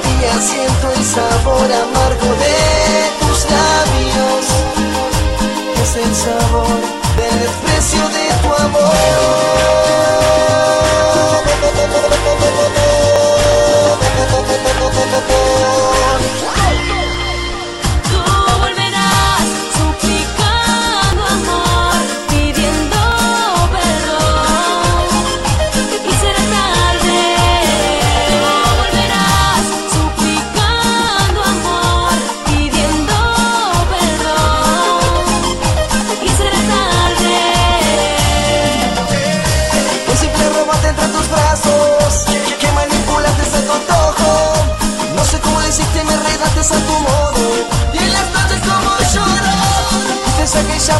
Día siento el sabor amargo de tus labios. Es el sabor del desprecio de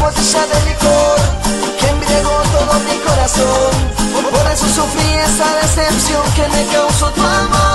botella de licor Que embriagó todo mi corazón. Por eso sufrí esa decepción que me causó tu amor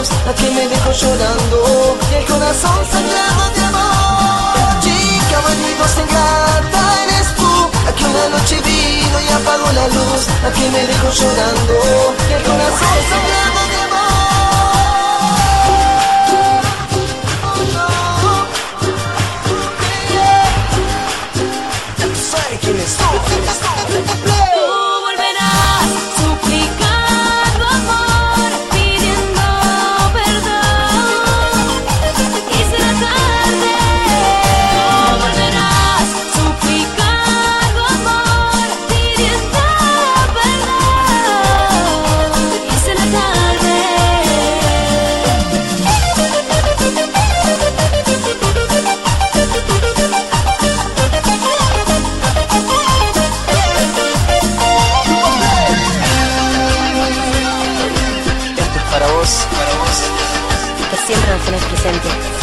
apagó la me dejó llorando. Y el corazón sangrado de amor. Chica, bandidos ingrata, eres tú La que una noche vino y apagó la luz La que me dejó llorando. Y el corazón sangrado Que siempre nos tenés presente.